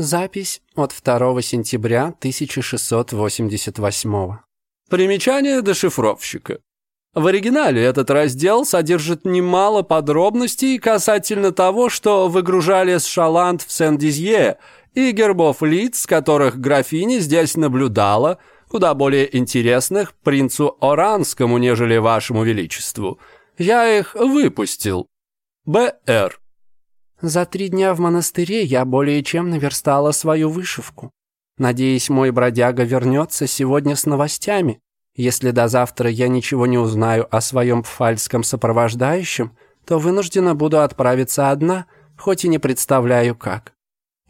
Запись от 2 сентября 1688. Примечание дешифровщика. В оригинале этот раздел содержит немало подробностей касательно того, что выгружали с Шаланд в Сен-Дизье и гербов лиц, которых графиня здесь наблюдала, куда более интересных принцу Оранскому, нежели вашему величеству. Я их выпустил. Б.Р. За три дня в монастыре я более чем наверстала свою вышивку. Надеюсь, мой бродяга вернется сегодня с новостями. Если до завтра я ничего не узнаю о своем пфальском сопровождающем, то вынуждена буду отправиться одна, хоть и не представляю как.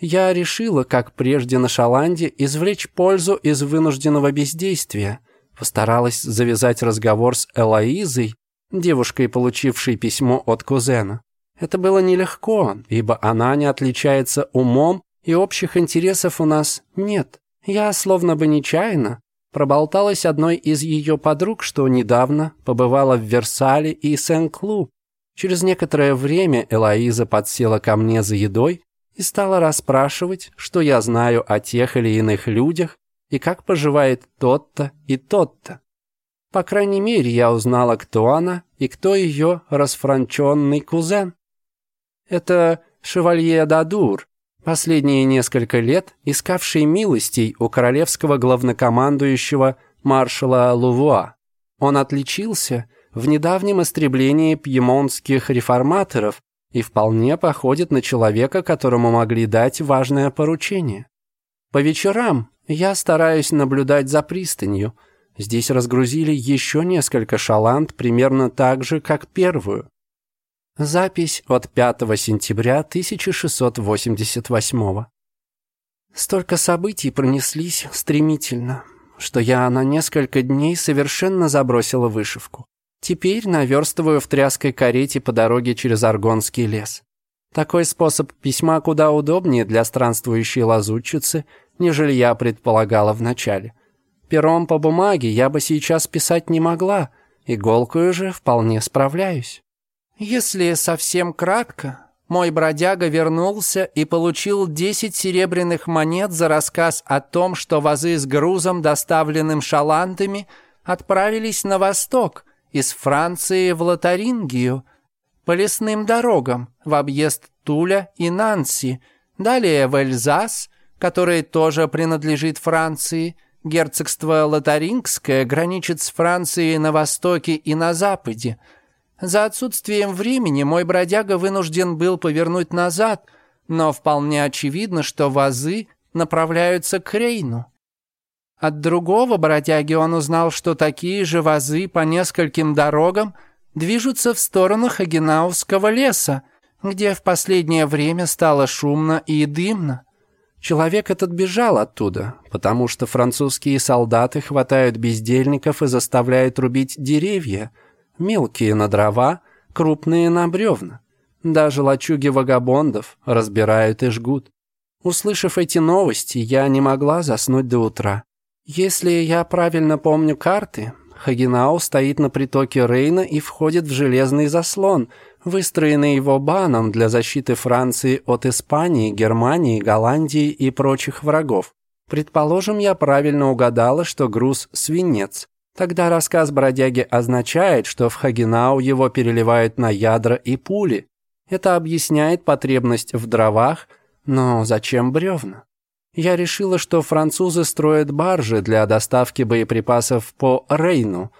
Я решила, как прежде на Шаланде, извлечь пользу из вынужденного бездействия. Постаралась завязать разговор с Элоизой, девушкой, получившей письмо от кузена. Это было нелегко, ибо она не отличается умом, и общих интересов у нас нет. Я словно бы нечаянно проболталась одной из ее подруг, что недавно побывала в Версале и Сен-Клу. Через некоторое время Элоиза подсела ко мне за едой и стала расспрашивать, что я знаю о тех или иных людях и как поживает тот-то и тот-то. По крайней мере, я узнала, кто она и кто ее расфранченный кузен. Это шевалье Дадур, последние несколько лет искавший милостей у королевского главнокомандующего маршала Лувуа. Он отличился в недавнем истреблении пьемонтских реформаторов и вполне походит на человека, которому могли дать важное поручение. По вечерам я стараюсь наблюдать за пристанью. Здесь разгрузили еще несколько шаланд примерно так же, как первую. Запись от 5 сентября 1688 Столько событий пронеслись стремительно, что я на несколько дней совершенно забросила вышивку. Теперь наверстываю в тряской карете по дороге через Аргонский лес. Такой способ письма куда удобнее для странствующей лазутчицы, нежели я предполагала вначале. Пером по бумаге я бы сейчас писать не могла, иголкою же вполне справляюсь. Если совсем кратко, мой бродяга вернулся и получил 10 серебряных монет за рассказ о том, что вазы с грузом, доставленным шалантами, отправились на восток, из Франции в Лотарингию, по лесным дорогам, в объезд Туля и Нанси, далее в Эльзас, который тоже принадлежит Франции, герцогство Лотарингское граничит с Францией на востоке и на западе – за отсутствием времени мой бродяга вынужден был повернуть назад, но вполне очевидно, что вазы направляются к Рейну. От другого бродяги он узнал, что такие же вазы по нескольким дорогам движутся в сторону Хагенаусского леса, где в последнее время стало шумно и дымно. Человек этот бежал оттуда, потому что французские солдаты хватают бездельников и заставляют рубить деревья – Мелкие на дрова, крупные на бревна. Даже лачуги вагабондов разбирают и жгут. Услышав эти новости, я не могла заснуть до утра. Если я правильно помню карты, Хагенау стоит на притоке Рейна и входит в железный заслон, выстроенный его баном для защиты Франции от Испании, Германии, Голландии и прочих врагов. Предположим, я правильно угадала, что груз – свинец. Тогда рассказ бродяги означает, что в Хагенау его переливают на ядра и пули. Это объясняет потребность в дровах, но зачем бревна? Я решила, что французы строят баржи для доставки боеприпасов по Рейну.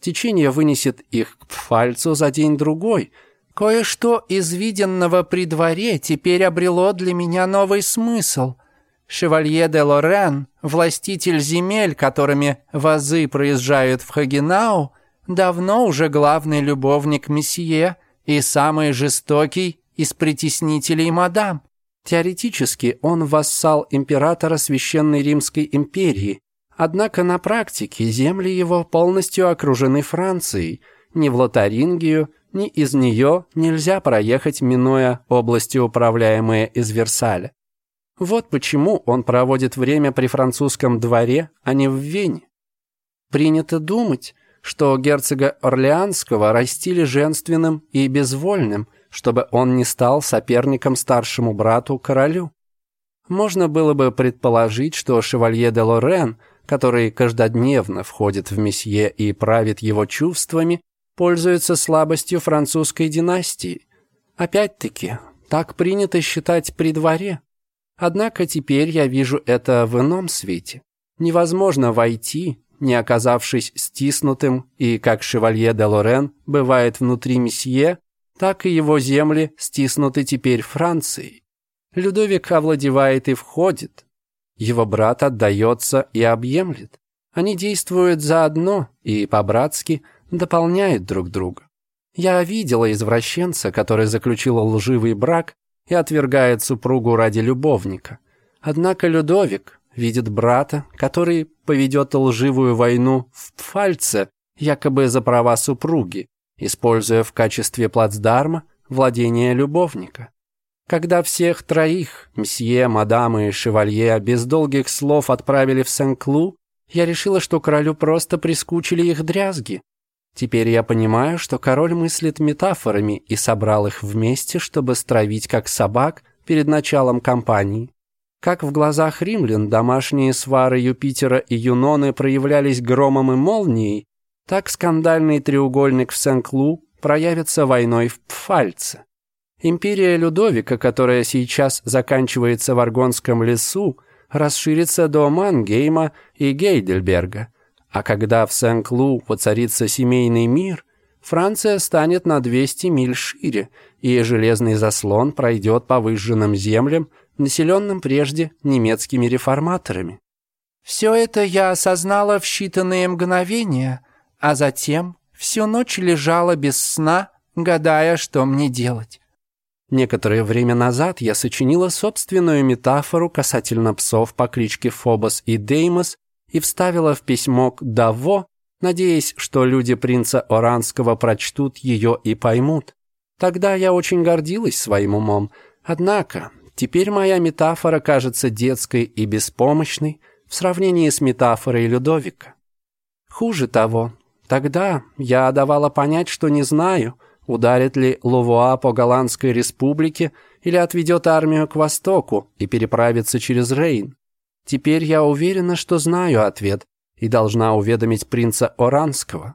Течение вынесет их к Пфальцу за день-другой. Кое-что из виденного при дворе теперь обрело для меня новый смысл – Шевалье де Лорен, властитель земель, которыми вазы проезжают в Хагенау, давно уже главный любовник месье и самый жестокий из притеснителей мадам. Теоретически он вассал императора Священной Римской империи, однако на практике земли его полностью окружены Францией, ни в Лотарингию, ни из нее нельзя проехать, минуя области, управляемые из Версаля. Вот почему он проводит время при французском дворе, а не в Вене. Принято думать, что герцога Орлеанского растили женственным и безвольным, чтобы он не стал соперником старшему брату-королю. Можно было бы предположить, что шевалье де Лорен, который каждодневно входит в месье и правит его чувствами, пользуется слабостью французской династии. Опять-таки, так принято считать при дворе – Однако теперь я вижу это в ином свете. Невозможно войти, не оказавшись стиснутым, и как шевалье де Лорен бывает внутри месье, так и его земли стиснуты теперь Францией. Людовик овладевает и входит. Его брат отдается и объемлет. Они действуют заодно и по-братски дополняют друг друга. Я видела извращенца, который заключил лживый брак и отвергает супругу ради любовника. Однако Людовик видит брата, который поведет лживую войну в Пфальце, якобы за права супруги, используя в качестве плацдарма владение любовника. Когда всех троих, мсье, мадам и шевалье, без долгих слов отправили в Сен-Клу, я решила, что королю просто прискучили их дрязги, Теперь я понимаю, что король мыслит метафорами и собрал их вместе, чтобы стравить как собак перед началом кампании. Как в глазах римлян домашние свары Юпитера и Юноны проявлялись громом и молнией, так скандальный треугольник в Сен-Клу проявится войной в Пфальце. Империя Людовика, которая сейчас заканчивается в Аргонском лесу, расширится до Мангейма и Гейдельберга – а когда в Сен-Клу воцарится семейный мир, Франция станет на 200 миль шире, и железный заслон пройдет по выжженным землям, населенным прежде немецкими реформаторами. Все это я осознала в считанные мгновения, а затем всю ночь лежала без сна, гадая, что мне делать. Некоторое время назад я сочинила собственную метафору касательно псов по кличке Фобос и Деймос, и вставила в письмо к Даво, надеясь, что люди принца Оранского прочтут ее и поймут. Тогда я очень гордилась своим умом. Однако, теперь моя метафора кажется детской и беспомощной в сравнении с метафорой Людовика. Хуже того, тогда я давала понять, что не знаю, ударит ли Лувуа по Голландской республике или отведет армию к востоку и переправится через Рейн. Теперь я уверена, что знаю ответ и должна уведомить принца Оранского.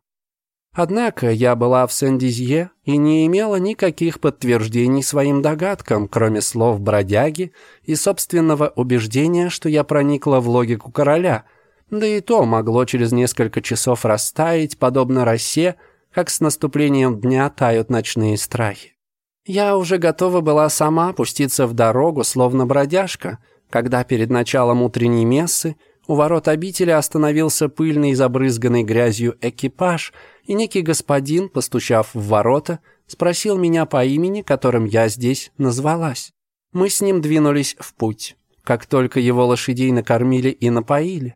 Однако я была в Сен-Дизье и не имела никаких подтверждений своим догадкам, кроме слов бродяги и собственного убеждения, что я проникла в логику короля, да и то могло через несколько часов растаять, подобно росе, как с наступлением дня тают ночные страхи. Я уже готова была сама пуститься в дорогу, словно бродяжка, когда перед началом утренней мессы у ворот обители остановился пыльный и забрызганный грязью экипаж, и некий господин, постучав в ворота, спросил меня по имени, которым я здесь назвалась. Мы с ним двинулись в путь, как только его лошадей накормили и напоили.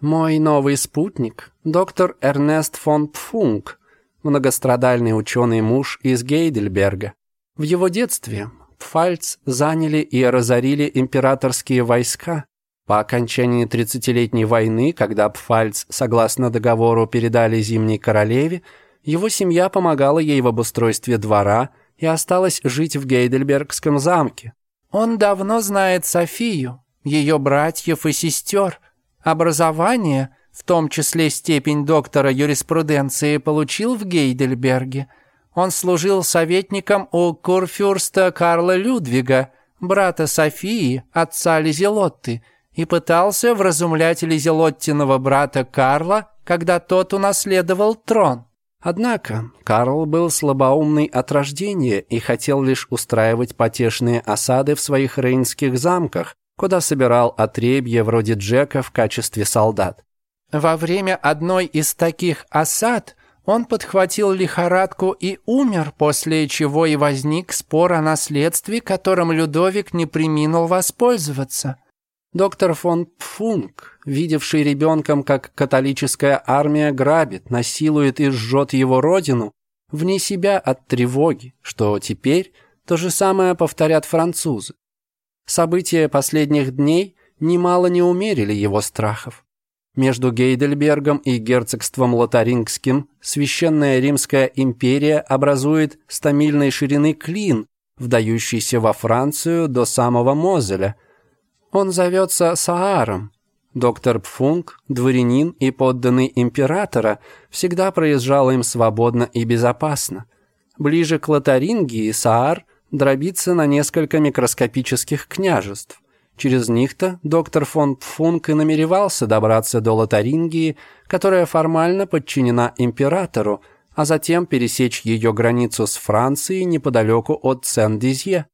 Мой новый спутник, доктор Эрнест фон Пфунг, многострадальный ученый муж из Гейдельберга. В его детстве Пфальц заняли и разорили императорские войска. По окончании Тридцатилетней войны, когда Пфальц, согласно договору, передали Зимней Королеве, его семья помогала ей в обустройстве двора и осталась жить в Гейдельбергском замке. Он давно знает Софию, ее братьев и сестер. Образование, в том числе степень доктора юриспруденции, получил в Гейдельберге – он служил советником у курфюрста Карла Людвига, брата Софии, отца Лизелотты, и пытался вразумлять Лизелоттиного брата Карла, когда тот унаследовал трон. Однако Карл был слабоумный от рождения и хотел лишь устраивать потешные осады в своих рейнских замках, куда собирал отребье вроде Джека в качестве солдат. Во время одной из таких осад он подхватил лихорадку и умер, после чего и возник спор о наследстве, которым Людовик не приминул воспользоваться. Доктор фон Пфунк, видевший ребенком, как католическая армия грабит, насилует и жжет его родину, вне себя от тревоги, что теперь то же самое повторят французы. События последних дней немало не умерили его страхов. Между Гейдельбергом и герцогством Лотарингским Священная Римская империя образует стамильной ширины клин, вдающийся во Францию до самого Мозеля. Он зовется Сааром. Доктор Пфунг, дворянин и подданный императора, всегда проезжал им свободно и безопасно. Ближе к Лотарингии Саар дробится на несколько микроскопических княжеств. Через них-то доктор фон Пфунг и намеревался добраться до Лотарингии, которая формально подчинена императору, а затем пересечь ее границу с Францией неподалеку от Сен-Дизье.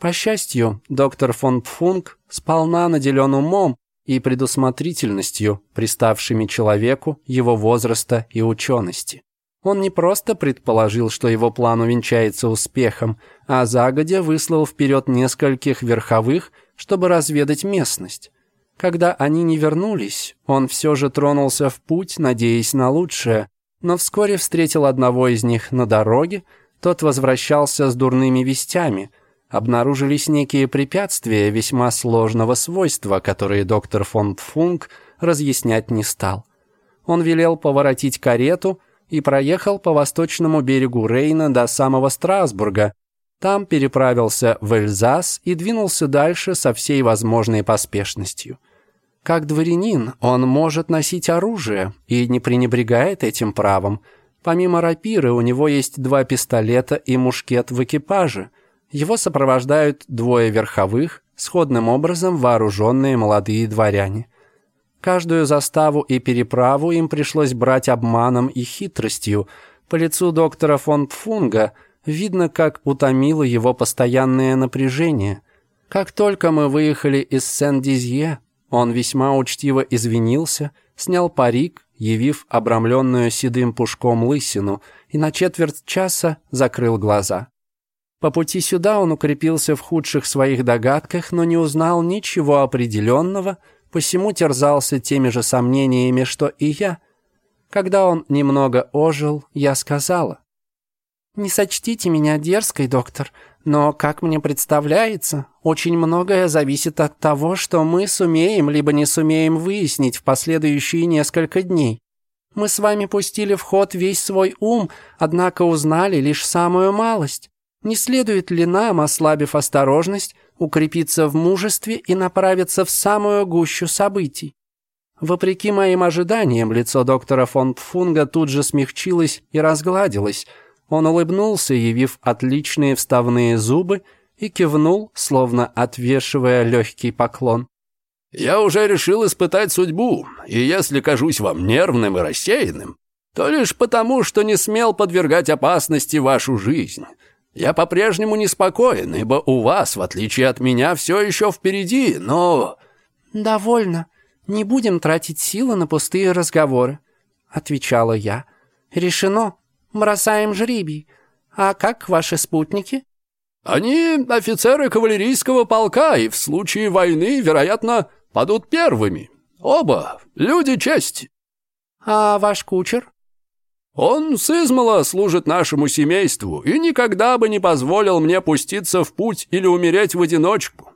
По счастью, доктор фон Пфунг сполна наделен умом и предусмотрительностью, приставшими человеку его возраста и учености. Он не просто предположил, что его план увенчается успехом, а загодя выслал вперед нескольких верховых – чтобы разведать местность. Когда они не вернулись, он все же тронулся в путь, надеясь на лучшее, но вскоре встретил одного из них на дороге, тот возвращался с дурными вестями. Обнаружились некие препятствия весьма сложного свойства, которые доктор фон Пфунк разъяснять не стал. Он велел поворотить карету и проехал по восточному берегу Рейна до самого Страсбурга, там переправился в Эльзас и двинулся дальше со всей возможной поспешностью. Как дворянин он может носить оружие и не пренебрегает этим правом. Помимо рапиры у него есть два пистолета и мушкет в экипаже. Его сопровождают двое верховых, сходным образом вооруженные молодые дворяне. Каждую заставу и переправу им пришлось брать обманом и хитростью. По лицу доктора фон Пфунга – Видно, как утомило его постоянное напряжение. Как только мы выехали из Сен-Дизье, он весьма учтиво извинился, снял парик, явив обрамленную седым пушком лысину, и на четверть часа закрыл глаза. По пути сюда он укрепился в худших своих догадках, но не узнал ничего определенного, посему терзался теми же сомнениями, что и я. Когда он немного ожил, я сказала. Не сочтите меня дерзкой, доктор, но, как мне представляется, очень многое зависит от того, что мы сумеем либо не сумеем выяснить в последующие несколько дней. Мы с вами пустили в ход весь свой ум, однако узнали лишь самую малость. Не следует ли нам, ослабив осторожность, укрепиться в мужестве и направиться в самую гущу событий? Вопреки моим ожиданиям, лицо доктора фон Пфунга тут же смягчилось и разгладилось – он улыбнулся, явив отличные вставные зубы, и кивнул, словно отвешивая легкий поклон. «Я уже решил испытать судьбу, и если кажусь вам нервным и рассеянным, то лишь потому, что не смел подвергать опасности вашу жизнь. Я по-прежнему неспокоен, ибо у вас, в отличие от меня, все еще впереди, но...» «Довольно. Не будем тратить силы на пустые разговоры», — отвечала я. «Решено. Бросаем жребий. А как ваши спутники?» «Они офицеры кавалерийского полка и в случае войны, вероятно, падут первыми. Оба люди чести». «А ваш кучер?» «Он с измала служит нашему семейству и никогда бы не позволил мне пуститься в путь или умереть в одиночку».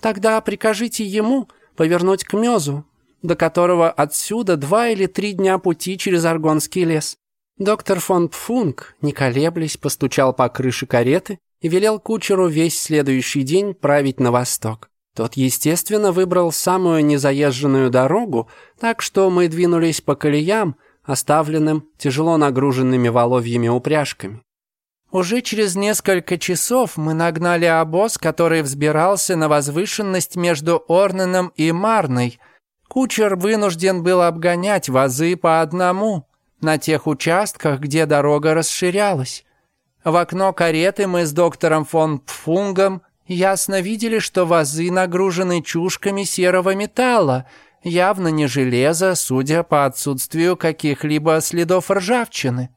«Тогда прикажите ему повернуть к Мёзу, до которого отсюда два или три дня пути через Аргонский лес. Доктор фон Пфунг, не колеблясь, постучал по крыше кареты и велел кучеру весь следующий день править на восток. Тот, естественно, выбрал самую незаезженную дорогу, так что мы двинулись по колеям, оставленным тяжело нагруженными воловьими упряжками. Уже через несколько часов мы нагнали обоз, который взбирался на возвышенность между Орненом и Марной. Кучер вынужден был обгонять вазы по одному, на тех участках, где дорога расширялась. В окно кареты мы с доктором фон Пфунгом ясно видели, что вазы нагружены чушками серого металла, явно не железо, судя по отсутствию каких-либо следов ржавчины.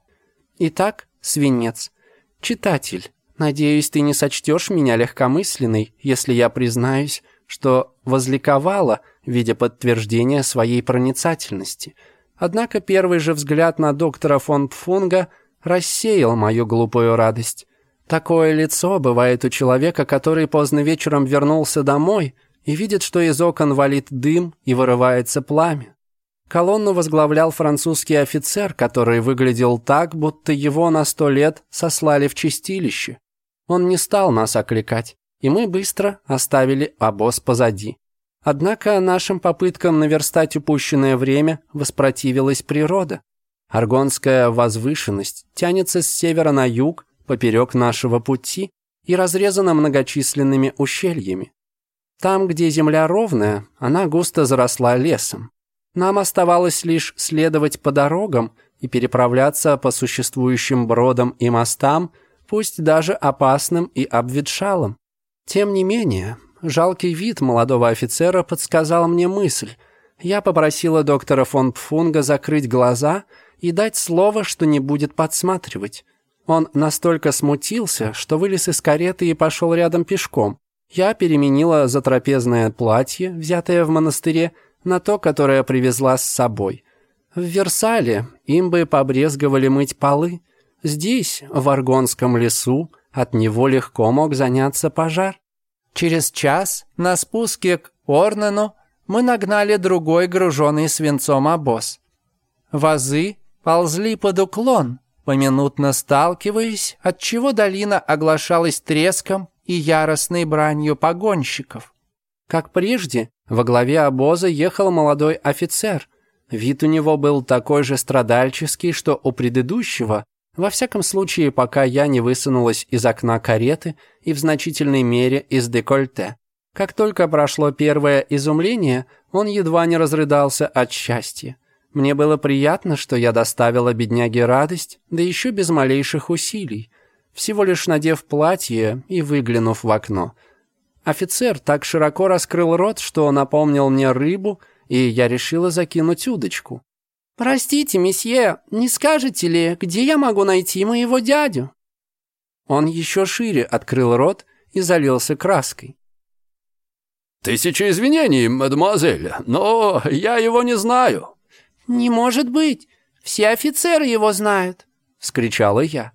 Итак, свинец, читатель, надеюсь, ты не сочтешь меня легкомысленной, если я признаюсь, что возликовала, видя подтверждение своей проницательности – Однако первый же взгляд на доктора фон Пфунга рассеял мою глупую радость. Такое лицо бывает у человека, который поздно вечером вернулся домой и видит, что из окон валит дым и вырывается пламя. Колонну возглавлял французский офицер, который выглядел так, будто его на сто лет сослали в чистилище. Он не стал нас окликать, и мы быстро оставили обоз позади. Однако нашим попыткам наверстать упущенное время воспротивилась природа. Аргонская возвышенность тянется с севера на юг поперек нашего пути и разрезана многочисленными ущельями. Там, где земля ровная, она густо заросла лесом. Нам оставалось лишь следовать по дорогам и переправляться по существующим бродам и мостам, пусть даже опасным и обветшалым. Тем не менее, Жалкий вид молодого офицера подсказал мне мысль. Я попросила доктора фон Пфунга закрыть глаза и дать слово, что не будет подсматривать. Он настолько смутился, что вылез из кареты и пошел рядом пешком. Я переменила затрапезное платье, взятое в монастыре, на то, которое привезла с собой. В Версале им бы побрезговали мыть полы. Здесь, в Аргонском лесу, от него легко мог заняться пожар. Через час на спуске к Орнену мы нагнали другой груженный свинцом обоз. Вазы ползли под уклон, поминутно сталкиваясь, отчего долина оглашалась треском и яростной бранью погонщиков. Как прежде, во главе обоза ехал молодой офицер. Вид у него был такой же страдальческий, что у предыдущего, во всяком случае, пока я не высунулась из окна кареты и в значительной мере из декольте. Как только прошло первое изумление, он едва не разрыдался от счастья. Мне было приятно, что я доставила бедняге радость, да еще без малейших усилий, всего лишь надев платье и выглянув в окно. Офицер так широко раскрыл рот, что напомнил мне рыбу, и я решила закинуть удочку. «Простите, месье, не скажете ли, где я могу найти моего дядю?» Он еще шире открыл рот и залился краской. «Тысяча извинений, мадемуазель, но я его не знаю». «Не может быть, все офицеры его знают», — вскричала я.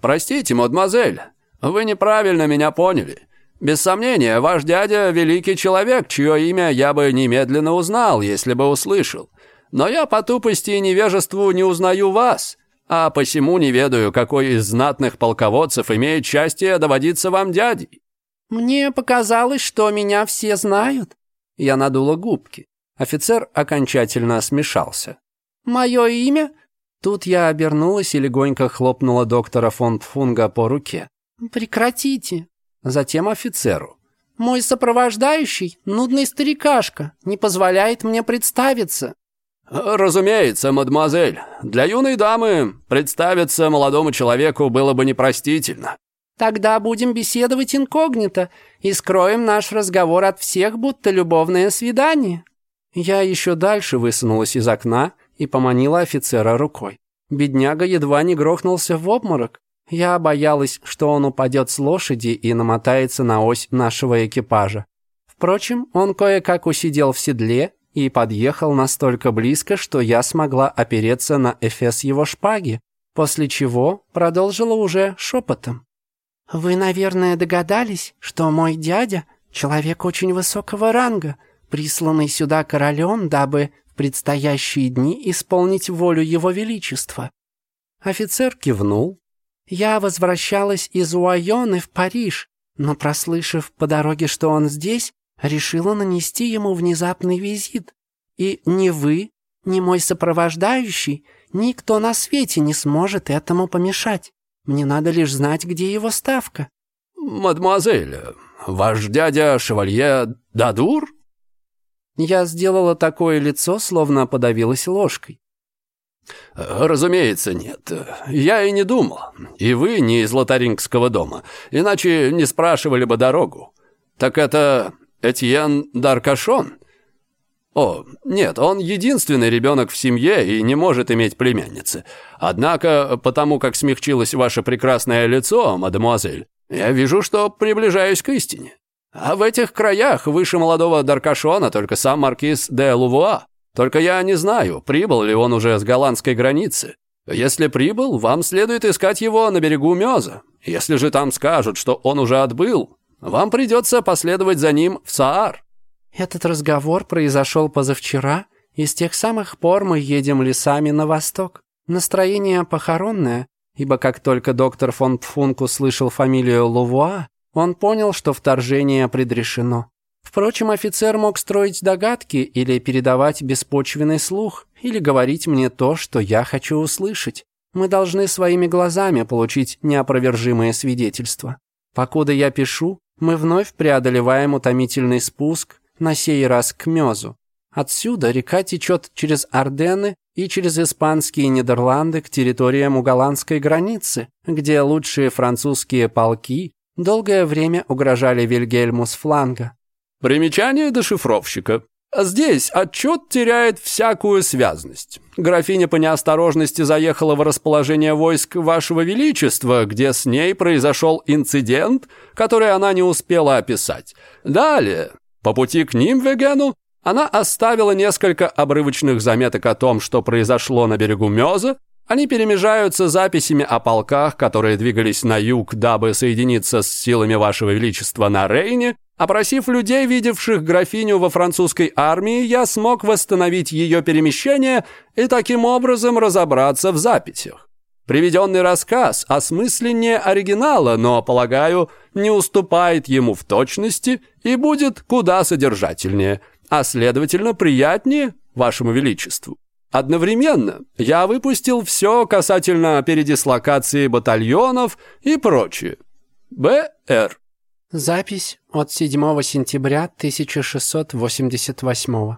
«Простите, мадемуазель, вы неправильно меня поняли. Без сомнения, ваш дядя — великий человек, чье имя я бы немедленно узнал, если бы услышал. Но я по тупости и невежеству не узнаю вас, а посему не ведаю, какой из знатных полководцев имеет счастье доводиться вам дядей». «Мне показалось, что меня все знают». Я надула губки. Офицер окончательно смешался. «Мое имя?» Тут я обернулась и легонько хлопнула доктора фон Фунга по руке. «Прекратите!» Затем офицеру. «Мой сопровождающий, нудный старикашка, не позволяет мне представиться». «Разумеется, мадемуазель. Для юной дамы представиться молодому человеку было бы непростительно». «Тогда будем беседовать инкогнито и скроем наш разговор от всех, будто любовное свидание». Я еще дальше высунулась из окна и поманила офицера рукой. Бедняга едва не грохнулся в обморок. Я боялась, что он упадет с лошади и намотается на ось нашего экипажа. Впрочем, он кое-как усидел в седле и подъехал настолько близко, что я смогла опереться на эфес его шпаги, после чего продолжила уже шепотом. «Вы, наверное, догадались, что мой дядя — человек очень высокого ранга, присланный сюда королем, дабы в предстоящие дни исполнить волю его величества». Офицер кивнул. «Я возвращалась из Уайоны в Париж, но, прослышав по дороге, что он здесь, решила нанести ему внезапный визит. И ни вы, ни мой сопровождающий, никто на свете не сможет этому помешать. Мне надо лишь знать, где его ставка». «Мадемуазель, ваш дядя шевалье Дадур?» Я сделала такое лицо, словно подавилась ложкой. «Разумеется, нет. Я и не думал. И вы не из Лотарингского дома, иначе не спрашивали бы дорогу. Так это Этьен Даркашон? О, нет, он единственный ребенок в семье и не может иметь племянницы. Однако, потому как смягчилось ваше прекрасное лицо, мадемуазель, я вижу, что приближаюсь к истине. А в этих краях выше молодого Даркашона только сам маркиз де Лувуа. Только я не знаю, прибыл ли он уже с голландской границы. Если прибыл, вам следует искать его на берегу Меза. Если же там скажут, что он уже отбыл, вам придется последовать за ним в Саар». «Этот разговор произошел позавчера, и с тех самых пор мы едем лесами на восток. Настроение похоронное, ибо как только доктор фон Пфунк услышал фамилию Лувуа, он понял, что вторжение предрешено. Впрочем, офицер мог строить догадки или передавать беспочвенный слух, или говорить мне то, что я хочу услышать. Мы должны своими глазами получить неопровержимые свидетельства. Покуда я пишу, мы вновь преодолеваем утомительный спуск, на сей раз к Мёзу. Отсюда река течет через Ордены и через испанские Нидерланды к территориям у голландской границы, где лучшие французские полки долгое время угрожали Вильгельму с фланга. Примечание дошифровщика. А здесь отчет теряет всякую связность. Графиня по неосторожности заехала в расположение войск Вашего Величества, где с ней произошел инцидент, который она не успела описать. Далее, по пути к ним, Вегену, она оставила несколько обрывочных заметок о том, что произошло на берегу Мёза. Они перемежаются записями о полках, которые двигались на юг, дабы соединиться с силами Вашего Величества на Рейне, Опросив людей, видевших графиню во французской армии, я смог восстановить ее перемещение и таким образом разобраться в записях. Приведенный рассказ осмысленнее оригинала, но, полагаю, не уступает ему в точности и будет куда содержательнее, а, следовательно, приятнее вашему величеству. Одновременно я выпустил все касательно передислокации батальонов и прочее. Б.Р. Запись от 7 сентября 1688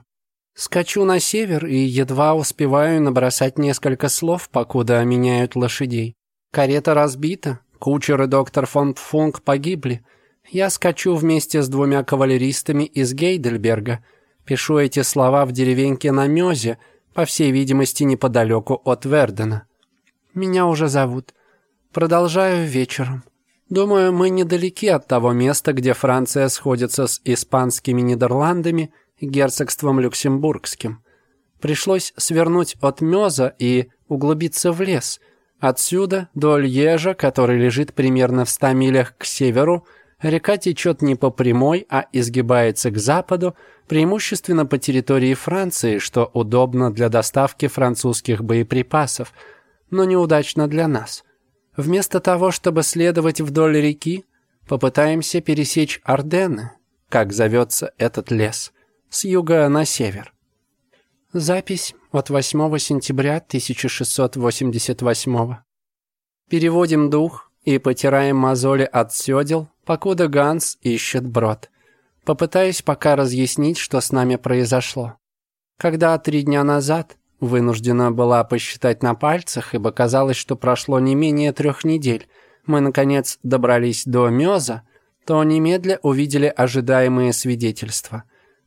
Скачу на север и едва успеваю набросать несколько слов, покуда меняют лошадей. Карета разбита, кучер и доктор фон Пфунг погибли. Я скачу вместе с двумя кавалеристами из Гейдельберга. Пишу эти слова в деревеньке на Мёзе, по всей видимости, неподалеку от Вердена. Меня уже зовут. Продолжаю вечером. Думаю, мы недалеки от того места, где Франция сходится с испанскими Нидерландами и герцогством Люксембургским. Пришлось свернуть от Меза и углубиться в лес. Отсюда, до Льежа, который лежит примерно в 100 милях к северу, река течет не по прямой, а изгибается к западу, преимущественно по территории Франции, что удобно для доставки французских боеприпасов, но неудачно для нас – Вместо того, чтобы следовать вдоль реки, попытаемся пересечь Ордены, как зовется этот лес, с юга на север. Запись от 8 сентября 1688. Переводим дух и потираем мозоли от сёдел, покуда Ганс ищет брод. Попытаюсь пока разъяснить, что с нами произошло. Когда три дня назад Вынуждена была посчитать на пальцах, ибо казалось, что прошло не менее трех недель. Мы, наконец, добрались до Меза, то немедля увидели ожидаемые свидетельства.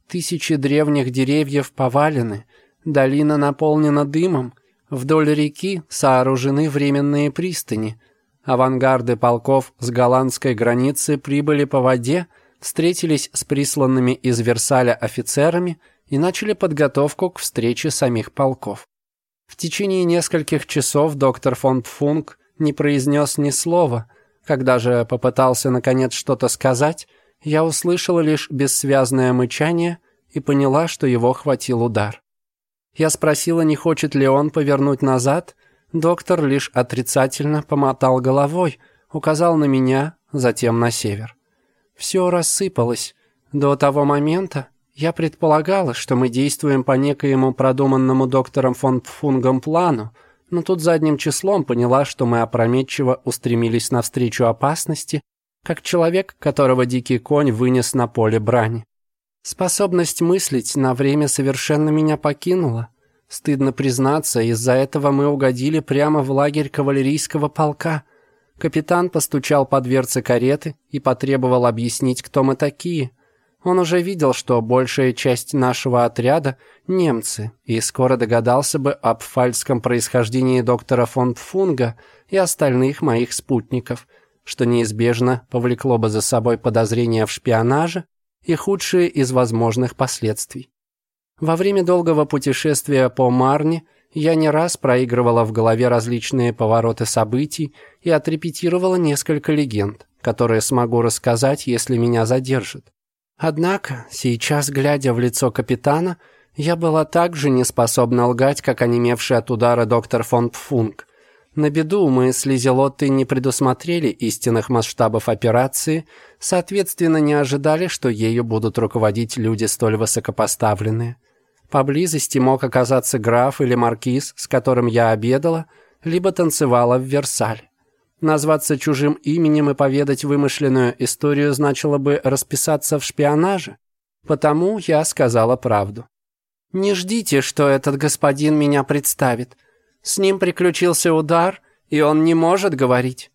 Тысячи древних деревьев повалены, долина наполнена дымом, вдоль реки сооружены временные пристани. Авангарды полков с голландской границы прибыли по воде, встретились с присланными из Версаля офицерами – и начали подготовку к встрече самих полков. В течение нескольких часов доктор фон Пфунг не произнес ни слова. Когда же попытался наконец что-то сказать, я услышала лишь бессвязное мычание и поняла, что его хватил удар. Я спросила, не хочет ли он повернуть назад. Доктор лишь отрицательно помотал головой, указал на меня, затем на север. Все рассыпалось. До того момента, я предполагала, что мы действуем по некоему продуманному доктором фон Пфунгом плану, но тут задним числом поняла, что мы опрометчиво устремились навстречу опасности, как человек, которого дикий конь вынес на поле брани. Способность мыслить на время совершенно меня покинула. Стыдно признаться, из-за этого мы угодили прямо в лагерь кавалерийского полка. Капитан постучал по дверце кареты и потребовал объяснить, кто мы такие. Он уже видел, что большая часть нашего отряда – немцы, и скоро догадался бы об фальском происхождении доктора фон Пфунга и остальных моих спутников, что неизбежно повлекло бы за собой подозрения в шпионаже и худшие из возможных последствий. Во время долгого путешествия по Марне я не раз проигрывала в голове различные повороты событий и отрепетировала несколько легенд, которые смогу рассказать, если меня задержат. Однако, сейчас, глядя в лицо капитана, я была так же способна лгать, как онемевший от удара доктор фон Пфунг. На беду мы с Лизелоттой не предусмотрели истинных масштабов операции, соответственно, не ожидали, что ею будут руководить люди столь высокопоставленные. Поблизости мог оказаться граф или маркиз, с которым я обедала, либо танцевала в Версаль. Назваться чужим именем и поведать вымышленную историю значило бы расписаться в шпионаже. Потому я сказала правду. «Не ждите, что этот господин меня представит. С ним приключился удар, и он не может говорить.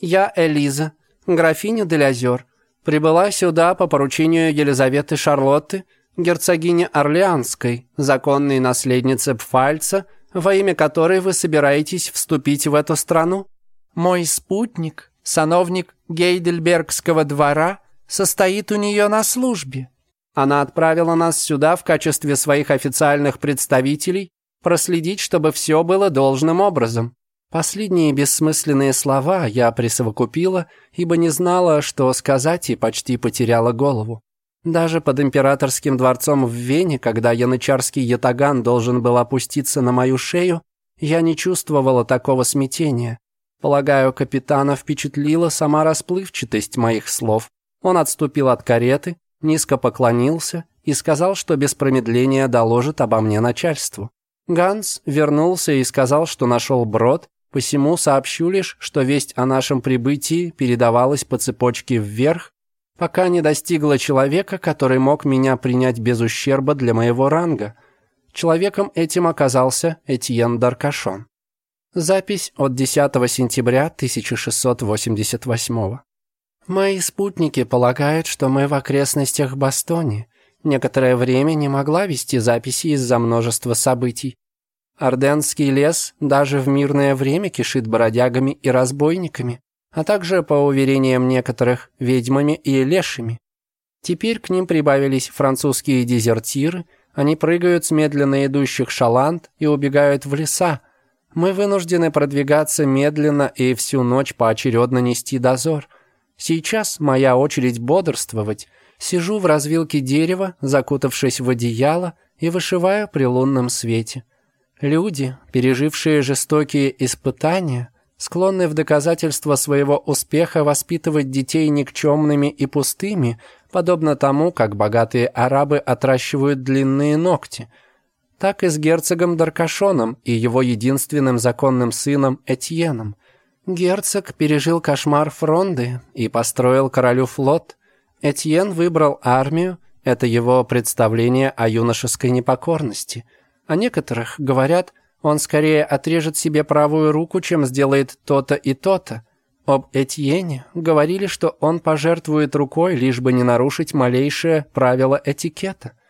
Я Элиза, графиня Делязер, прибыла сюда по поручению Елизаветы Шарлотты, герцогини Орлеанской, законной наследницы Пфальца, во имя которой вы собираетесь вступить в эту страну. Мой спутник, сановник Гейдельбергского двора, состоит у нее на службе. Она отправила нас сюда в качестве своих официальных представителей проследить, чтобы все было должным образом. Последние бессмысленные слова я присовокупила, ибо не знала, что сказать и почти потеряла голову. Даже под императорским дворцом в Вене, когда янычарский ятаган должен был опуститься на мою шею, я не чувствовала такого смятения, Полагаю, капитана впечатлила сама расплывчатость моих слов. Он отступил от кареты, низко поклонился и сказал, что без промедления доложит обо мне начальству. Ганс вернулся и сказал, что нашел брод, посему сообщу лишь, что весть о нашем прибытии передавалась по цепочке вверх, пока не достигла человека, который мог меня принять без ущерба для моего ранга. Человеком этим оказался Этьен Даркашон. Запись от 10 сентября 1688 Мои спутники полагают, что мы в окрестностях Бастони. Некоторое время не могла вести записи из-за множества событий. Орденский лес даже в мирное время кишит бородягами и разбойниками, а также, по уверениям некоторых, ведьмами и лешими. Теперь к ним прибавились французские дезертиры, они прыгают с медленно идущих шаланд и убегают в леса, мы вынуждены продвигаться медленно и всю ночь поочередно нести дозор. Сейчас моя очередь бодрствовать. Сижу в развилке дерева, закутавшись в одеяло и вышивая при лунном свете. Люди, пережившие жестокие испытания, склонны в доказательство своего успеха воспитывать детей никчемными и пустыми, подобно тому, как богатые арабы отращивают длинные ногти – так и с герцогом Даркашоном и его единственным законным сыном Этьеном. Герцог пережил кошмар Фронды и построил королю флот. Этьен выбрал армию, это его представление о юношеской непокорности. О некоторых говорят, он скорее отрежет себе правую руку, чем сделает то-то и то-то. Об Этьене говорили, что он пожертвует рукой, лишь бы не нарушить малейшее правило этикета –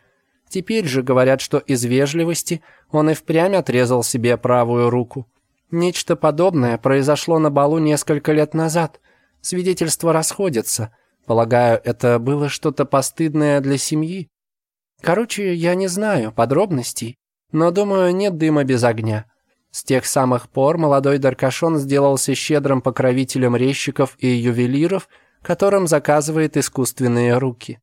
Теперь же говорят, что из вежливости он и впрямь отрезал себе правую руку. Нечто подобное произошло на балу несколько лет назад. Свидетельства расходятся. Полагаю, это было что-то постыдное для семьи. Короче, я не знаю подробностей, но думаю, нет дыма без огня. С тех самых пор молодой Даркашон сделался щедрым покровителем резчиков и ювелиров, которым заказывает искусственные руки.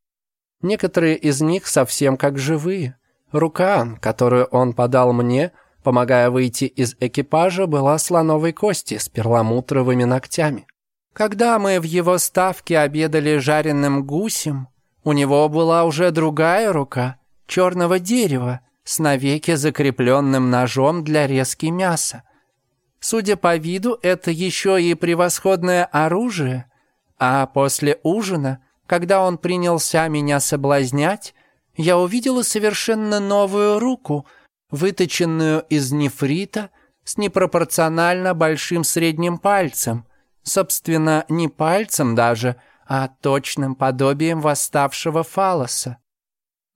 Некоторые из них совсем как живые. Рука, которую он подал мне, помогая выйти из экипажа, была слоновой кости с перламутровыми ногтями. Когда мы в его ставке обедали жареным гусем, у него была уже другая рука, черного дерева, с навеки закрепленным ножом для резки мяса. Судя по виду, это еще и превосходное оружие, а после ужина – когда он принялся меня соблазнять, я увидела совершенно новую руку, выточенную из нефрита, с непропорционально большим средним пальцем. Собственно, не пальцем даже, а точным подобием восставшего фалоса.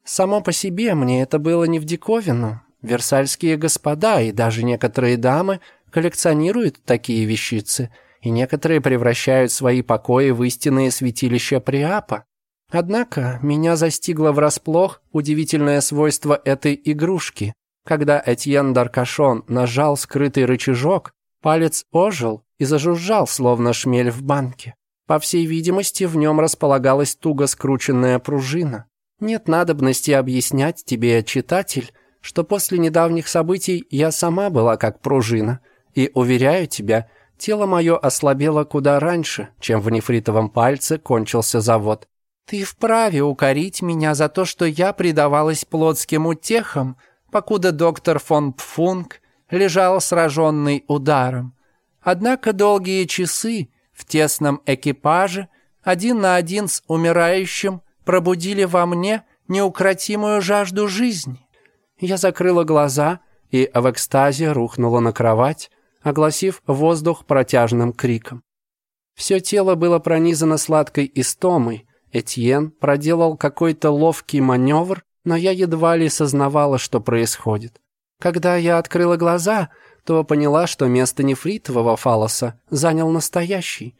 Само по себе мне это было не в диковину. Версальские господа и даже некоторые дамы коллекционируют такие вещицы – и некоторые превращают свои покои в истинные святилища Приапа. Однако меня застигло врасплох удивительное свойство этой игрушки. Когда Этьен Даркашон нажал скрытый рычажок, палец ожил и зажужжал, словно шмель в банке. По всей видимости, в нем располагалась туго скрученная пружина. Нет надобности объяснять тебе, читатель, что после недавних событий я сама была как пружина, и, уверяю тебя, Тело мое ослабело куда раньше, чем в нефритовом пальце кончился завод. «Ты вправе укорить меня за то, что я предавалась плотским утехам, покуда доктор фон Пфунг лежал сраженный ударом. Однако долгие часы в тесном экипаже один на один с умирающим пробудили во мне неукротимую жажду жизни. Я закрыла глаза и в экстазе рухнула на кровать, огласив воздух протяжным криком. Все тело было пронизано сладкой истомой. Этьен проделал какой-то ловкий маневр, но я едва ли сознавала, что происходит. Когда я открыла глаза, то поняла, что место нефритового фалоса занял настоящий.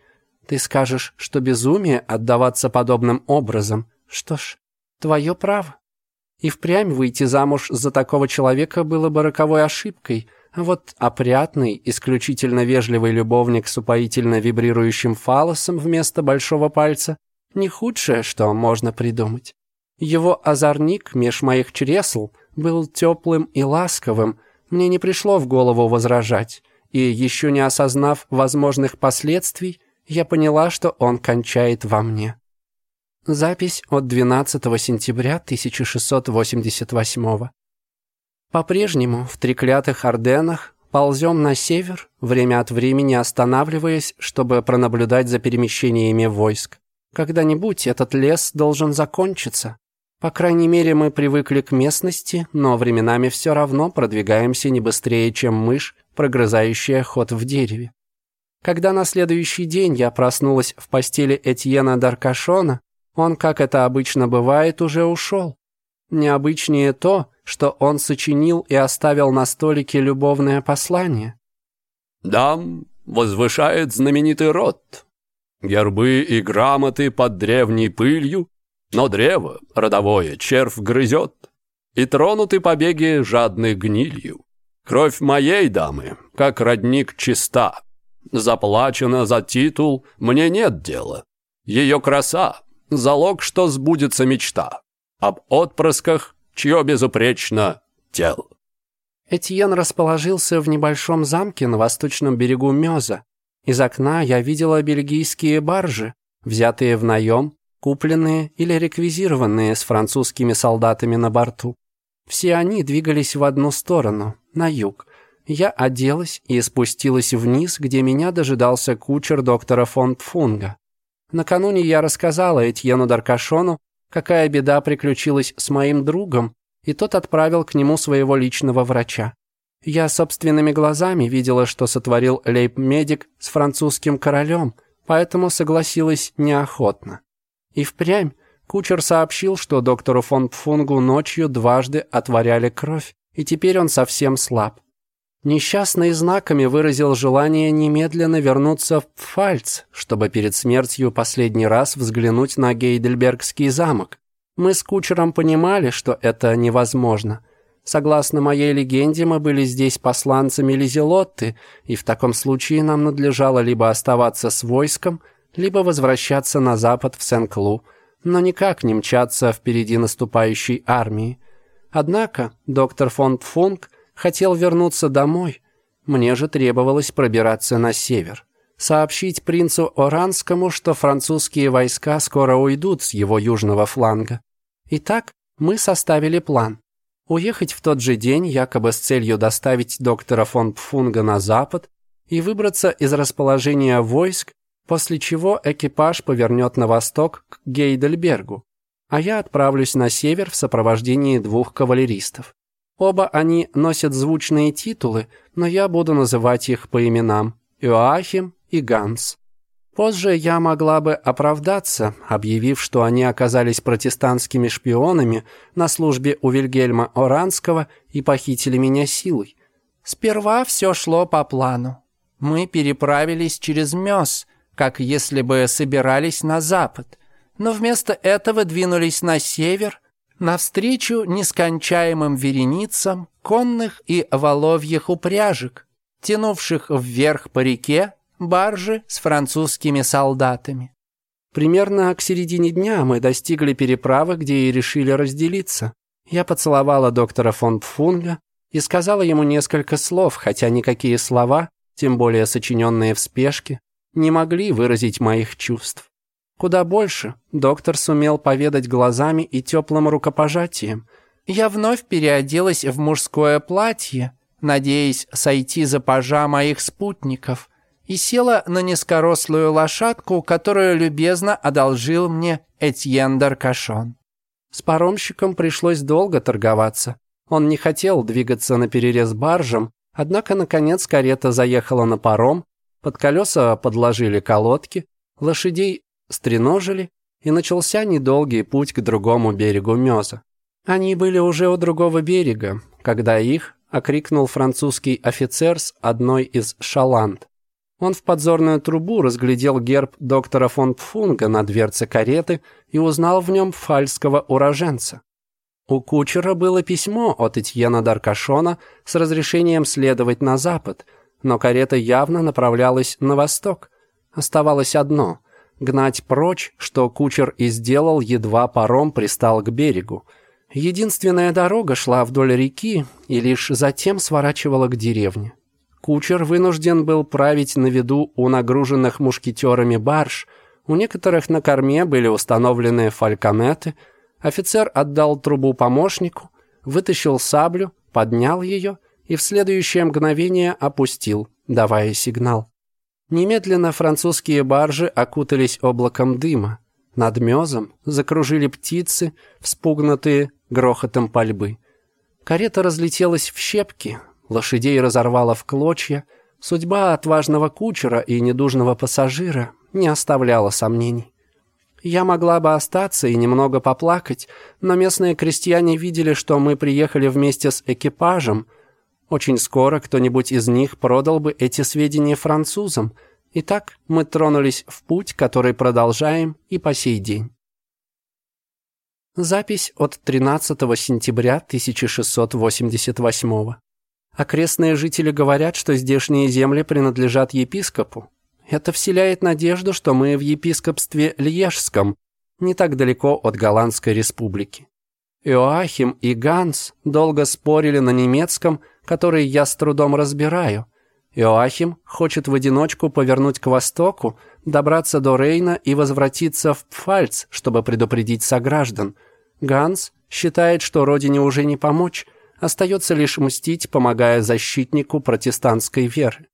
Ты скажешь, что безумие отдаваться подобным образом. Что ж, твое право. И впрямь выйти замуж за такого человека было бы роковой ошибкой – а вот опрятный, исключительно вежливый любовник с упоительно вибрирующим фалосом вместо большого пальца — не худшее, что можно придумать. Его озорник меж моих чресл был теплым и ласковым, мне не пришло в голову возражать, и еще не осознав возможных последствий, я поняла, что он кончает во мне. Запись от 12 сентября 1688 по-прежнему в треклятых Орденах ползем на север, время от времени останавливаясь, чтобы пронаблюдать за перемещениями войск. Когда-нибудь этот лес должен закончиться. По крайней мере, мы привыкли к местности, но временами все равно продвигаемся не быстрее, чем мышь, прогрызающая ход в дереве. Когда на следующий день я проснулась в постели Этьена Даркашона, он, как это обычно бывает, уже ушел. Необычнее то, что он сочинил и оставил на столике любовное послание. «Дам возвышает знаменитый род. Гербы и грамоты под древней пылью, но древо родовое червь грызет, и тронуты побеги жадной гнилью. Кровь моей дамы, как родник чиста, заплачено за титул, мне нет дела. Ее краса — залог, что сбудется мечта об отпрысках, чье безупречно тело. Этьен расположился в небольшом замке на восточном берегу меза. Из окна я видела бельгийские баржи, взятые в наем, купленные или реквизированные с французскими солдатами на борту. Все они двигались в одну сторону, на юг. Я оделась и спустилась вниз, где меня дожидался кучер доктора фон Пфунга. Накануне я рассказала Этьену Даркашону какая беда приключилась с моим другом, и тот отправил к нему своего личного врача. Я собственными глазами видела, что сотворил лейб-медик с французским королем, поэтому согласилась неохотно. И впрямь кучер сообщил, что доктору фон Пфунгу ночью дважды отворяли кровь, и теперь он совсем слаб. Несчастный знаками выразил желание немедленно вернуться в Пфальц, чтобы перед смертью последний раз взглянуть на Гейдельбергский замок. Мы с кучером понимали, что это невозможно. Согласно моей легенде, мы были здесь посланцами Лизелотты, и в таком случае нам надлежало либо оставаться с войском, либо возвращаться на запад в Сен-Клу, но никак не мчаться впереди наступающей армии. Однако доктор фон Пфунк хотел вернуться домой. Мне же требовалось пробираться на север. Сообщить принцу Оранскому, что французские войска скоро уйдут с его южного фланга. Итак, мы составили план. Уехать в тот же день, якобы с целью доставить доктора фон Пфунга на запад и выбраться из расположения войск, после чего экипаж повернет на восток к Гейдельбергу, а я отправлюсь на север в сопровождении двух кавалеристов. Оба они носят звучные титулы, но я буду называть их по именам – Иоахим и Ганс. Позже я могла бы оправдаться, объявив, что они оказались протестантскими шпионами на службе у Вильгельма Оранского и похитили меня силой. Сперва все шло по плану. Мы переправились через Мёс, как если бы собирались на запад, но вместо этого двинулись на север навстречу нескончаемым вереницам конных и воловьих упряжек, тянувших вверх по реке баржи с французскими солдатами. Примерно к середине дня мы достигли переправы, где и решили разделиться. Я поцеловала доктора фон Пфунга и сказала ему несколько слов, хотя никакие слова, тем более сочиненные в спешке, не могли выразить моих чувств. Куда больше доктор сумел поведать глазами и теплым рукопожатием. Я вновь переоделась в мужское платье, надеясь сойти за пажа моих спутников, и села на низкорослую лошадку, которую любезно одолжил мне Этьен Даркашон. С паромщиком пришлось долго торговаться. Он не хотел двигаться на перерез баржем однако, наконец, карета заехала на паром, под колеса подложили колодки, лошадей стреножили, и начался недолгий путь к другому берегу Мёза. Они были уже у другого берега, когда их окрикнул французский офицер с одной из шаланд. Он в подзорную трубу разглядел герб доктора фон Пфунга на дверце кареты и узнал в нем фальского уроженца. У кучера было письмо от Этьена Даркашона с разрешением следовать на запад, но карета явно направлялась на восток. Оставалось одно гнать прочь, что кучер и сделал, едва паром пристал к берегу. Единственная дорога шла вдоль реки и лишь затем сворачивала к деревне. Кучер вынужден был править на виду у нагруженных мушкетерами барж, у некоторых на корме были установлены фальконеты. Офицер отдал трубу помощнику, вытащил саблю, поднял ее и в следующее мгновение опустил, давая сигнал. Немедленно французские баржи окутались облаком дыма. Над мезом закружили птицы, вспугнутые грохотом пальбы. Карета разлетелась в щепки, лошадей разорвала в клочья. Судьба отважного кучера и недужного пассажира не оставляла сомнений. Я могла бы остаться и немного поплакать, но местные крестьяне видели, что мы приехали вместе с экипажем, очень скоро кто-нибудь из них продал бы эти сведения французам. Итак, мы тронулись в путь, который продолжаем и по сей день. Запись от 13 сентября 1688 Окрестные жители говорят, что здешние земли принадлежат епископу. Это вселяет надежду, что мы в епископстве Льежском, не так далеко от Голландской республики. Иоахим и Ганс долго спорили на немецком – который я с трудом разбираю. Иоахим хочет в одиночку повернуть к востоку, добраться до Рейна и возвратиться в Пфальц, чтобы предупредить сограждан. Ганс считает, что родине уже не помочь, остается лишь мстить, помогая защитнику протестантской веры.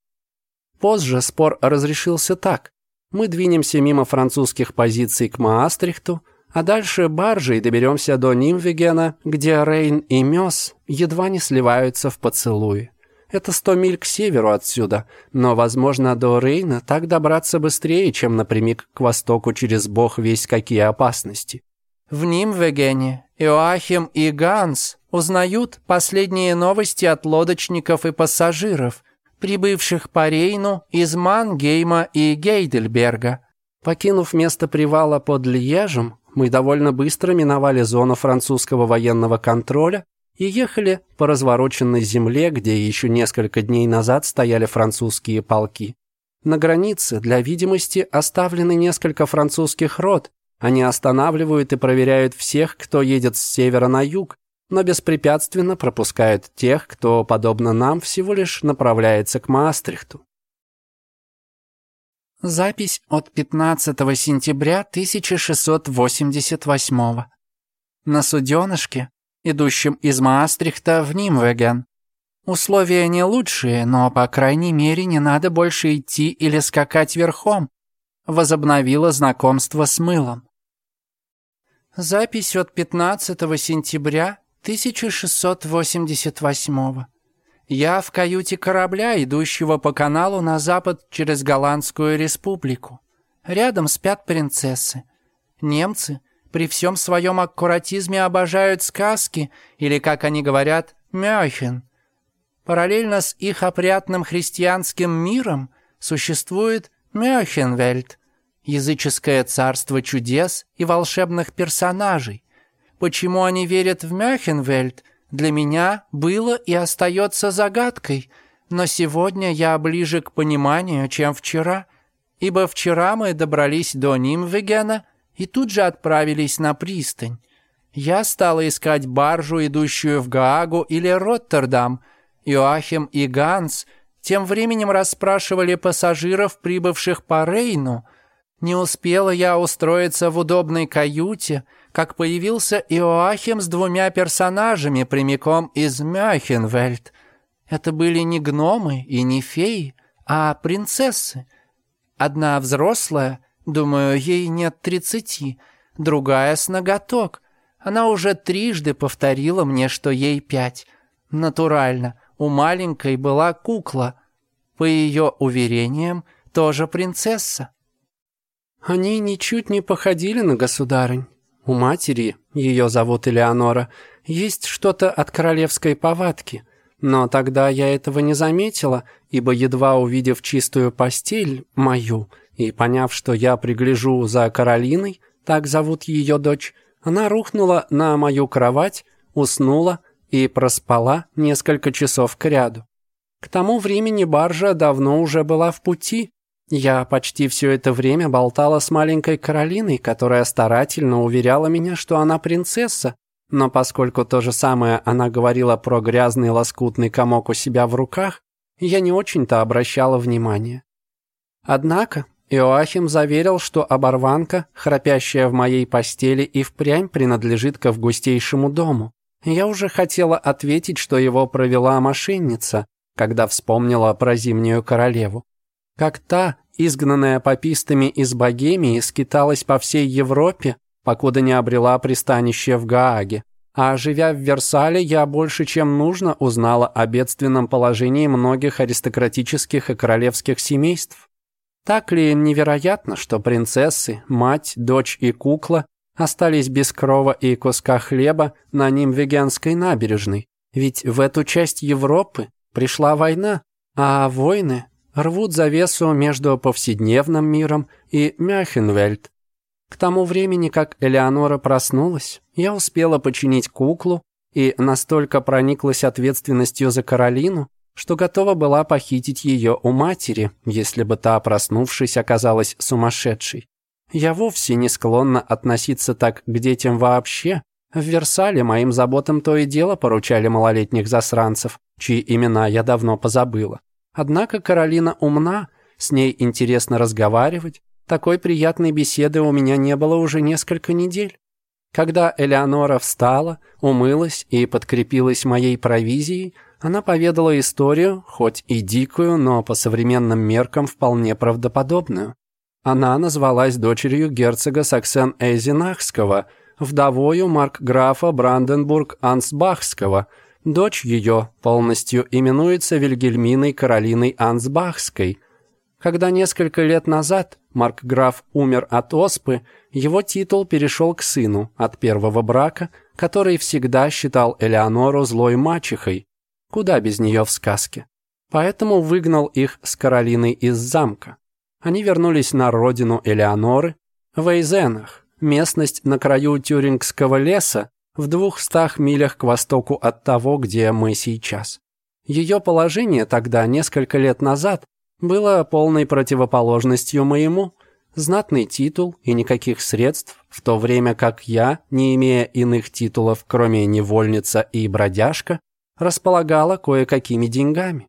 Позже спор разрешился так. Мы двинемся мимо французских позиций к Маастрихту, а дальше баржей доберемся до Нимвегена, где Рейн и Мёс едва не сливаются в поцелуи. Это сто миль к северу отсюда, но, возможно, до Рейна так добраться быстрее, чем напрямик к востоку через бог весь какие опасности. В Нимвегене Иоахим и Ганс узнают последние новости от лодочников и пассажиров, прибывших по Рейну из Мангейма и Гейдельберга. Покинув место привала под Льежем, мы довольно быстро миновали зону французского военного контроля и ехали по развороченной земле, где еще несколько дней назад стояли французские полки. На границе, для видимости, оставлены несколько французских рот. Они останавливают и проверяют всех, кто едет с севера на юг, но беспрепятственно пропускают тех, кто, подобно нам, всего лишь направляется к Маастрихту. Запись от 15 сентября 1688 На суденышке, идущем из Маастрихта в Нимвеген. Условия не лучшие, но, по крайней мере, не надо больше идти или скакать верхом. Возобновила знакомство с мылом. Запись от 15 сентября 1688 я в каюте корабля, идущего по каналу на запад через Голландскую республику. Рядом спят принцессы. Немцы при всем своем аккуратизме обожают сказки, или, как они говорят, мёхен. Параллельно с их опрятным христианским миром существует Мёхенвельд, языческое царство чудес и волшебных персонажей. Почему они верят в Мёхенвельд – для меня было и остается загадкой, но сегодня я ближе к пониманию, чем вчера, ибо вчера мы добрались до Нимвегена и тут же отправились на пристань. Я стала искать баржу, идущую в Гаагу или Роттердам. Иоахим и Ганс тем временем расспрашивали пассажиров, прибывших по Рейну. Не успела я устроиться в удобной каюте — как появился Иоахим с двумя персонажами прямиком из Мюхенвельд. Это были не гномы и не феи, а принцессы. Одна взрослая, думаю, ей нет тридцати, другая с ноготок. Она уже трижды повторила мне, что ей пять. Натурально, у маленькой была кукла. По ее уверениям, тоже принцесса. Они ничуть не походили на государынь. У матери, ее зовут Элеонора, есть что-то от королевской повадки. Но тогда я этого не заметила, ибо едва увидев чистую постель, мою, и поняв, что я пригляжу за Каролиной, так зовут ее дочь, она рухнула на мою кровать, уснула и проспала несколько часов к ряду. К тому времени баржа давно уже была в пути, я почти все это время болтала с маленькой Каролиной, которая старательно уверяла меня, что она принцесса, но поскольку то же самое она говорила про грязный лоскутный комок у себя в руках, я не очень-то обращала внимания. Однако Иоахим заверил, что оборванка, храпящая в моей постели и впрямь принадлежит к августейшему дому. Я уже хотела ответить, что его провела мошенница, когда вспомнила про зимнюю королеву как та, изгнанная попистами из Богемии, скиталась по всей Европе, покуда не обрела пристанище в Гааге. А живя в Версале, я больше чем нужно узнала о бедственном положении многих аристократических и королевских семейств. Так ли невероятно, что принцессы, мать, дочь и кукла остались без крова и куска хлеба на Нимвегенской набережной? Ведь в эту часть Европы пришла война, а войны рвут завесу между повседневным миром и Мюхенвельд. К тому времени, как Элеонора проснулась, я успела починить куклу и настолько прониклась ответственностью за Каролину, что готова была похитить ее у матери, если бы та, проснувшись, оказалась сумасшедшей. Я вовсе не склонна относиться так к детям вообще. В Версале моим заботам то и дело поручали малолетних засранцев, чьи имена я давно позабыла. Однако Каролина умна, с ней интересно разговаривать. Такой приятной беседы у меня не было уже несколько недель. Когда Элеонора встала, умылась и подкрепилась моей провизией, она поведала историю, хоть и дикую, но по современным меркам вполне правдоподобную. Она назвалась дочерью герцога Саксен-Эйзенахского, вдовою маркграфа Бранденбург-Ансбахского – Дочь ее полностью именуется Вильгельминой Каролиной Ансбахской. Когда несколько лет назад Маркграф умер от оспы, его титул перешел к сыну от первого брака, который всегда считал Элеонору злой мачехой. Куда без нее в сказке? Поэтому выгнал их с Каролиной из замка. Они вернулись на родину Элеоноры, в Эйзенах, местность на краю Тюрингского леса, в двухстах милях к востоку от того, где мы сейчас. Ее положение тогда, несколько лет назад, было полной противоположностью моему. Знатный титул и никаких средств, в то время как я, не имея иных титулов, кроме невольница и бродяжка, располагала кое-какими деньгами.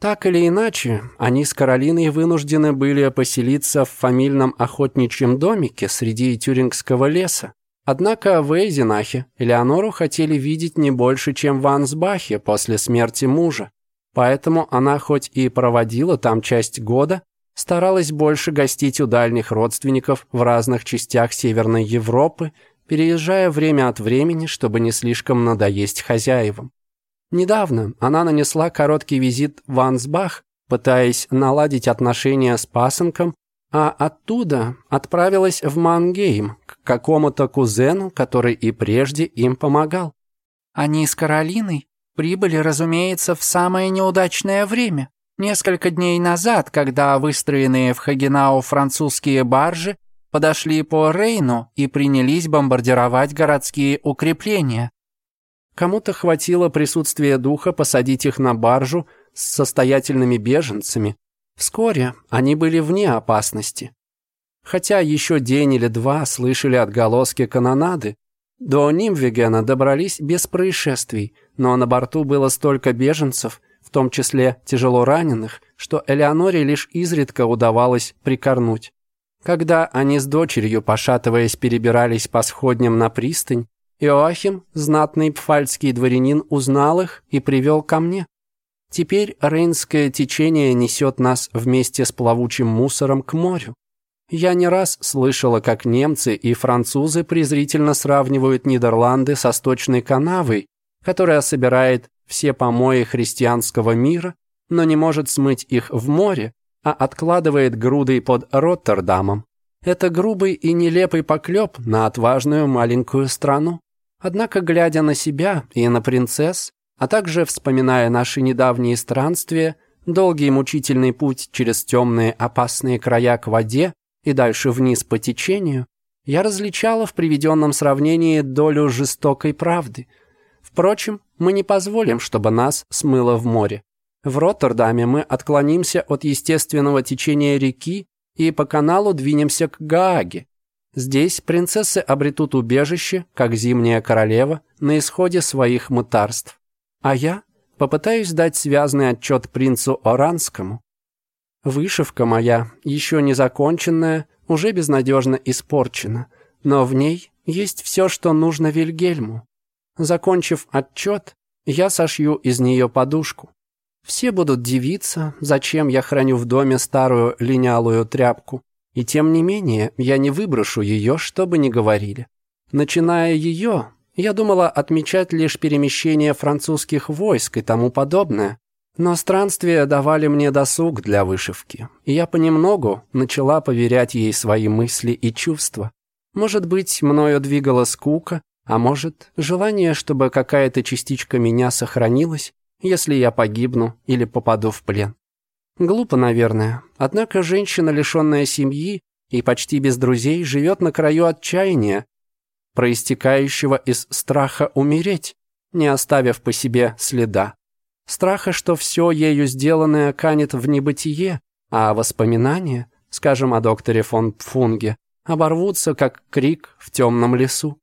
Так или иначе, они с Каролиной вынуждены были поселиться в фамильном охотничьем домике среди Тюрингского леса, Однако в Эйзенахе Элеонору хотели видеть не больше, чем в Ансбахе после смерти мужа. Поэтому она хоть и проводила там часть года, старалась больше гостить у дальних родственников в разных частях Северной Европы, переезжая время от времени, чтобы не слишком надоесть хозяевам. Недавно она нанесла короткий визит в Ансбах, пытаясь наладить отношения с пасынком, а оттуда отправилась в Мангейм, какому-то кузену, который и прежде им помогал. Они с Каролиной прибыли, разумеется, в самое неудачное время. Несколько дней назад, когда выстроенные в Хагенау французские баржи подошли по Рейну и принялись бомбардировать городские укрепления. Кому-то хватило присутствия духа посадить их на баржу с состоятельными беженцами. Вскоре они были вне опасности. Хотя еще день или два слышали отголоски канонады, до Нимвегена добрались без происшествий, но на борту было столько беженцев, в том числе тяжело раненых, что Элеоноре лишь изредка удавалось прикорнуть. Когда они с дочерью, пошатываясь, перебирались по сходням на пристань, Иоахим, знатный пфальский дворянин, узнал их и привел ко мне. Теперь рейнское течение несет нас вместе с плавучим мусором к морю, я не раз слышала, как немцы и французы презрительно сравнивают Нидерланды со сточной канавой, которая собирает все помои христианского мира, но не может смыть их в море, а откладывает груды под Роттердамом. Это грубый и нелепый поклеп на отважную маленькую страну. Однако, глядя на себя и на принцесс, а также вспоминая наши недавние странствия, долгий мучительный путь через темные опасные края к воде, и дальше вниз по течению, я различала в приведенном сравнении долю жестокой правды. Впрочем, мы не позволим, чтобы нас смыло в море. В Роттердаме мы отклонимся от естественного течения реки и по каналу двинемся к Гааге. Здесь принцессы обретут убежище, как зимняя королева, на исходе своих мытарств. А я попытаюсь дать связный отчет принцу Оранскому Вышивка моя, еще не законченная, уже безнадежно испорчена, но в ней есть все, что нужно Вильгельму. Закончив отчет, я сошью из нее подушку. Все будут дивиться, зачем я храню в доме старую линялую тряпку, и тем не менее я не выброшу ее, что бы ни говорили. Начиная ее, я думала отмечать лишь перемещение французских войск и тому подобное, но странствия давали мне досуг для вышивки, и я понемногу начала поверять ей свои мысли и чувства. Может быть, мною двигала скука, а может, желание, чтобы какая-то частичка меня сохранилась, если я погибну или попаду в плен. Глупо, наверное. Однако женщина, лишенная семьи и почти без друзей, живет на краю отчаяния, проистекающего из страха умереть, не оставив по себе следа страха, что все ею сделанное канет в небытие, а воспоминания, скажем о докторе фон Пфунге, оборвутся, как крик в темном лесу.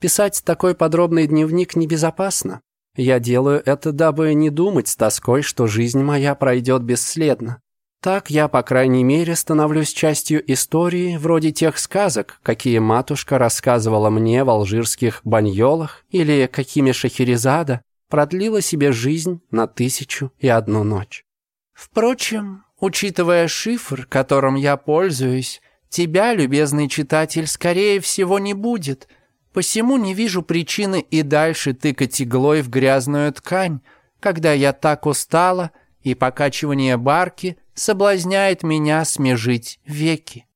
Писать такой подробный дневник небезопасно. Я делаю это, дабы не думать с тоской, что жизнь моя пройдет бесследно. Так я, по крайней мере, становлюсь частью истории вроде тех сказок, какие матушка рассказывала мне в алжирских баньолах или какими Шахерезада продлила себе жизнь на тысячу и одну ночь. Впрочем, учитывая шифр, которым я пользуюсь, тебя, любезный читатель, скорее всего не будет, посему не вижу причины и дальше тыкать иглой в грязную ткань, когда я так устала, и покачивание барки соблазняет меня смежить веки.